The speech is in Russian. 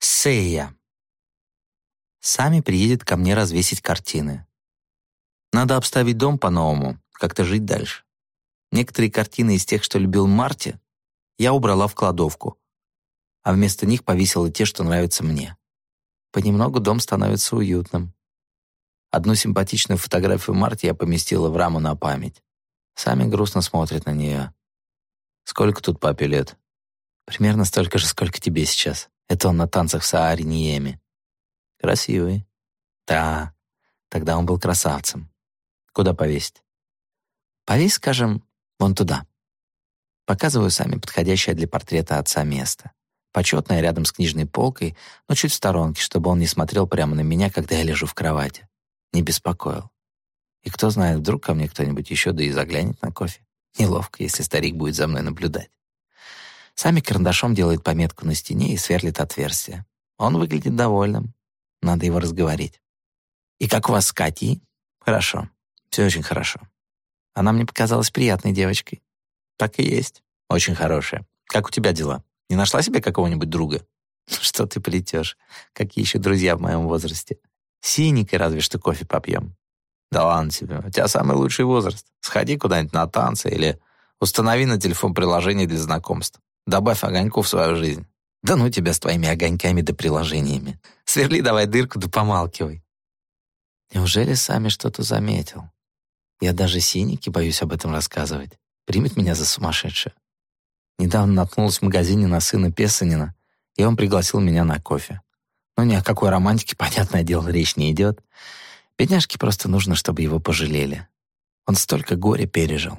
Сея. Сами приедет ко мне развесить картины. Надо обставить дом по-новому, как-то жить дальше. Некоторые картины из тех, что любил Марти, я убрала в кладовку, а вместо них повесила те, что нравятся мне. Понемногу дом становится уютным. Одну симпатичную фотографию Марти я поместила в раму на память. Сами грустно смотрят на нее. «Сколько тут папе лет?» «Примерно столько же, сколько тебе сейчас. Это он на танцах в Сааре Ниеме». «Красивый». «Да, тогда он был красавцем. Куда повесить?» «Повесь, скажем, вон туда». Показываю сами подходящее для портрета отца место. Почетное рядом с книжной полкой, но чуть в сторонке, чтобы он не смотрел прямо на меня, когда я лежу в кровати. Не беспокоил. И кто знает, вдруг ко мне кто-нибудь еще да и заглянет на кофе. Неловко, если старик будет за мной наблюдать. Сами карандашом делает пометку на стене и сверлит отверстие. Он выглядит довольным. Надо его разговорить. «И как у вас с Катей?» «Хорошо. Все очень хорошо. Она мне показалась приятной девочкой». «Так и есть. Очень хорошая. Как у тебя дела? Не нашла себе какого-нибудь друга?» «Что ты плетешь? Какие еще друзья в моем возрасте? Синенькой разве что кофе попьем». «Да ладно тебе, у тебя самый лучший возраст. Сходи куда-нибудь на танцы или установи на телефон приложение для знакомств. Добавь огоньку в свою жизнь. Да ну тебя с твоими огоньками да приложениями. Сверли давай дырку да помалкивай». Неужели сами что-то заметил? Я даже синики боюсь об этом рассказывать. Примет меня за сумасшедшую. Недавно наткнулась в магазине на сына Песанина, и он пригласил меня на кофе. Но ни о какой романтике, понятное дело, речь не идет. Бедняжке просто нужно, чтобы его пожалели. Он столько горя пережил.